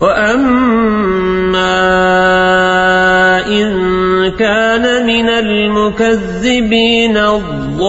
وأما إن كان من المكذبين الضالين